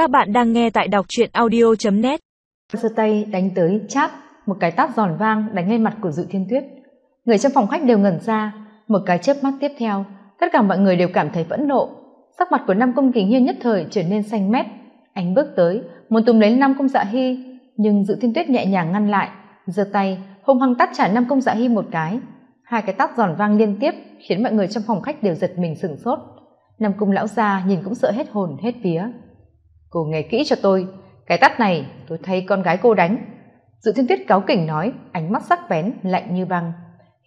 Các bạn đang nghe tại đọc truyện audio.net Sơ tay đánh tới chát, một cái tát giòn vang đánh lên mặt của Dự Thiên Tuyết. Người trong phòng khách đều ngẩn ra, một cái chớp mắt tiếp theo, tất cả mọi người đều cảm thấy phẫn nộ. Sắc mặt của Nam Công Kính Hiên nhất thời trở nên xanh mét. Anh bước tới, muốn túm lấy Nam Công Dạ Hy, nhưng Dự Thiên Tuyết nhẹ nhàng ngăn lại, giơ tay hung hăng tát trả Nam Công Dạ Hy một cái. Hai cái tát giòn vang liên tiếp khiến mọi người trong phòng khách đều giật mình sửng sốt. Nam Cung lão gia nhìn cũng sợ hết hồn hết vía cô nghe kỹ cho tôi. Cái tắt này, tôi thấy con gái cô đánh. Dự thiên tuyết cáu kỉnh nói, ánh mắt sắc bén, lạnh như băng.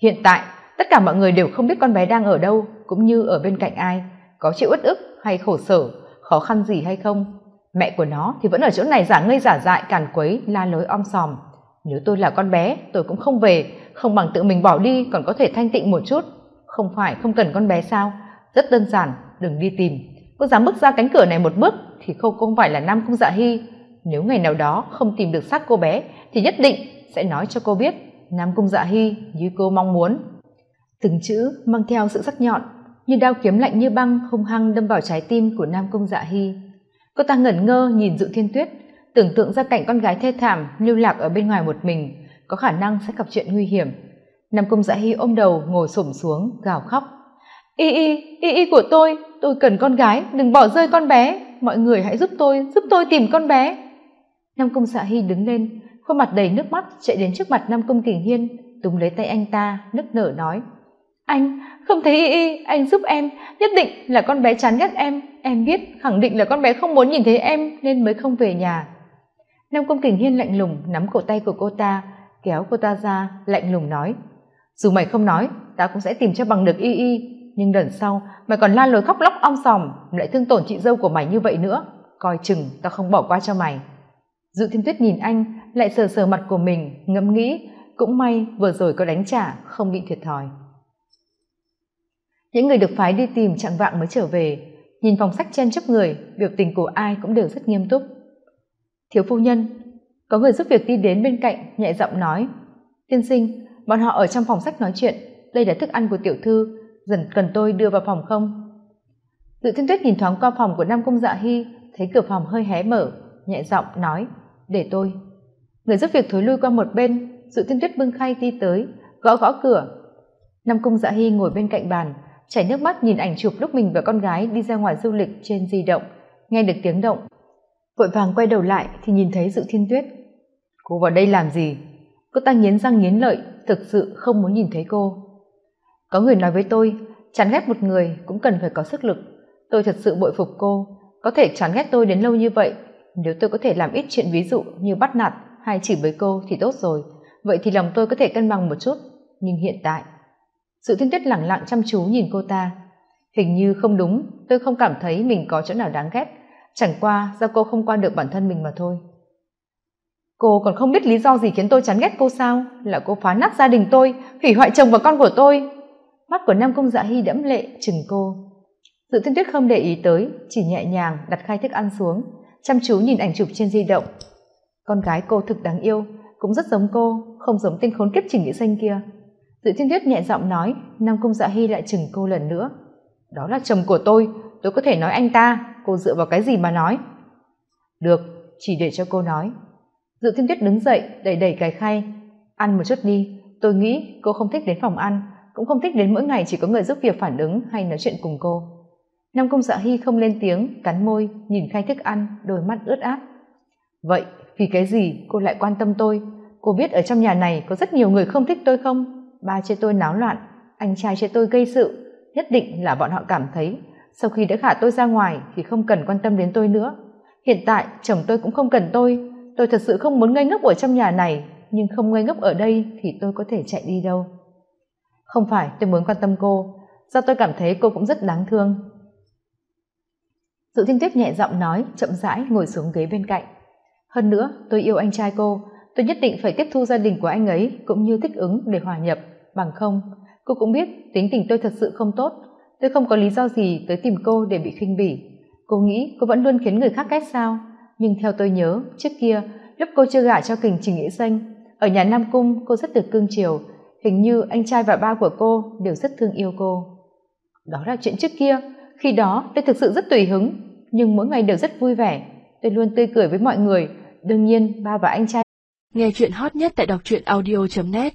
Hiện tại, tất cả mọi người đều không biết con bé đang ở đâu, cũng như ở bên cạnh ai. Có chịu uất ức hay khổ sở, khó khăn gì hay không? Mẹ của nó thì vẫn ở chỗ này giả ngây giả dại, càn quấy, la lối om sòm. Nếu tôi là con bé, tôi cũng không về. Không bằng tự mình bỏ đi, còn có thể thanh tịnh một chút. Không phải không cần con bé sao? Rất đơn giản, đừng đi tìm cô dám bước ra cánh cửa này một bước thì không không phải là nam cung dạ hy. Nếu ngày nào đó không tìm được xác cô bé thì nhất định sẽ nói cho cô biết nam cung dạ hy như cô mong muốn. Từng chữ mang theo sự sắc nhọn, như đao kiếm lạnh như băng hung hăng đâm vào trái tim của nam cung dạ hy. Cô ta ngẩn ngơ nhìn dự thiên tuyết, tưởng tượng ra cảnh con gái thê thảm lưu lạc ở bên ngoài một mình, có khả năng sẽ gặp chuyện nguy hiểm. Nam cung dạ hy ôm đầu ngồi xổm xuống, gào khóc. Y y y y của tôi tôi cần con gái, đừng bỏ rơi con bé. Mọi người hãy giúp tôi giúp tôi tìm con bé. Nam cung xạ hy đứng lên, khuôn mặt đầy nước mắt chạy đến trước mặt nam cung kình hiên, túm lấy tay anh ta, nức nở nói, anh, không thấy y y anh giúp em. Nhất định là con bé chán ghét em. Em biết, khẳng định là con bé không muốn nhìn thấy em nên mới không về nhà. Nam cung kình hiên lạnh lùng nắm cổ tay của cô ta, kéo cô ta ra, lạnh lùng nói, dù mày không nói, tao cũng sẽ tìm cho bằng được y y nhưng lần sau mày còn la lối khóc lóc om sòm, lại thương tổn chị dâu của mày như vậy nữa. Coi chừng tao không bỏ qua cho mày. Dự thiên tuyết nhìn anh, lại sờ sờ mặt của mình, ngẫm nghĩ, cũng may vừa rồi có đánh trả, không bị thiệt thòi. Những người được phái đi tìm chạng vạng mới trở về, nhìn phòng sách chen chúc người, biểu tình của ai cũng đều rất nghiêm túc. Thiếu phu nhân, có người giúp việc đi đến bên cạnh, nhẹ giọng nói, tiên sinh, bọn họ ở trong phòng sách nói chuyện, đây là thức ăn của tiểu thư dần cần tôi đưa vào phòng không? Dự thiên tuyết nhìn thoáng qua phòng của nam cung dạ hy, thấy cửa phòng hơi hé mở, nhẹ giọng nói, để tôi. Người giúp việc thối lui qua một bên dự thiên tuyết bưng khay đi tới, gõ gõ cửa. Nam cung dạ hy ngồi bên cạnh bàn, chảy nước mắt nhìn ảnh chụp lúc mình và con gái đi ra ngoài du lịch trên di động, nghe được tiếng động. Vội vàng quay đầu lại thì nhìn thấy dự thiên tuyết. Cô vào đây làm gì? Cô ta nghiến răng nghiến lợi, thực sự không muốn nhìn thấy cô có người nói với tôi, chán ghét một người cũng cần phải có sức lực. Tôi thật sự bội phục cô. Có thể chán ghét tôi đến lâu như vậy, nếu tôi có thể làm ít chuyện ví dụ như bắt nạt hay chỉ với cô thì tốt rồi. Vậy thì lòng tôi có thể cân bằng một chút, nhưng hiện tại, sự thiên tuyết lẳng lặng chăm chú nhìn cô ta. Hình như không đúng, tôi không cảm thấy mình có chỗ nào đáng ghét. Chẳng qua do cô không qua được bản thân mình mà thôi. Cô còn không biết lý do gì khiến tôi chán ghét cô sao? Là cô phá nát gia đình tôi, hủy hoại chồng và con của tôi mắt của nam công dạ hy đẫm lệ, chừng cô. Dự thiên tuyết không để ý tới, chỉ nhẹ nhàng đặt khai thức ăn xuống. Chăm chú nhìn ảnh chụp trên di động. Con gái cô thực đáng yêu, cũng rất giống cô, không giống tên khốn kiếp trình nghĩa xanh kia. Dự thiên tuyết nhẹ giọng nói, nam công dạ hy lại chừng cô lần nữa. Đó là chồng của tôi tôi có thể nói anh ta, cô dựa vào cái gì mà nói? Được, chỉ để cho cô nói. Dự thiên tuyết đứng dậy, đẩy đẩy cái khay. Ăn một chút đi, tôi nghĩ cô không thích đến phòng ăn cũng không thích đến mỗi ngày chỉ có người giúp việc phản ứng hay nói chuyện cùng cô. Nam công dạ hy không lên tiếng, cắn môi, nhìn khay thức ăn, đôi mắt ướt át. Vậy, vì cái gì cô lại quan tâm tôi? Cô biết ở trong nhà này có rất nhiều người không thích tôi không? Ba chê tôi náo loạn, anh trai chê tôi gây sự. Nhất định là bọn họ cảm thấy, sau khi đã gả tôi ra ngoài thì không cần quan tâm đến tôi nữa. Hiện tại, chồng tôi cũng không cần tôi. Tôi thật sự không muốn ngây ngốc ở trong nhà này, nhưng không ngây ngốc ở đây thì tôi có thể chạy đi đâu không phải, tôi muốn quan tâm cô. Do tôi cảm thấy cô cũng rất đáng thương. Dự thiên tuyết nhẹ giọng nói, chậm rãi ngồi xuống ghế bên cạnh. Hơn nữa, tôi yêu anh trai cô. Tôi nhất định phải tiếp thu gia đình của anh ấy, cũng như thích ứng để hòa nhập. Bằng không, cô cũng biết tính tình tôi thật sự không tốt. Tôi không có lý do gì tới tìm cô để bị khinh bỉ. Cô nghĩ cô vẫn luôn khiến người khác ghét sao? Nhưng theo tôi nhớ, trước kia, lúc cô chưa gả cho kình trình nghĩa xanh, ở nhà nam cung, cô rất được cương chiều hình như anh trai và ba của cô đều rất thương yêu cô. Đó là chuyện trước kia. Khi đó, tôi thực sự rất tùy hứng, nhưng mỗi ngày đều rất vui vẻ. Tôi luôn tươi cười với mọi người. Đương nhiên, ba và anh trai nghe chuyện hot nhất tại đọc truyện audio net.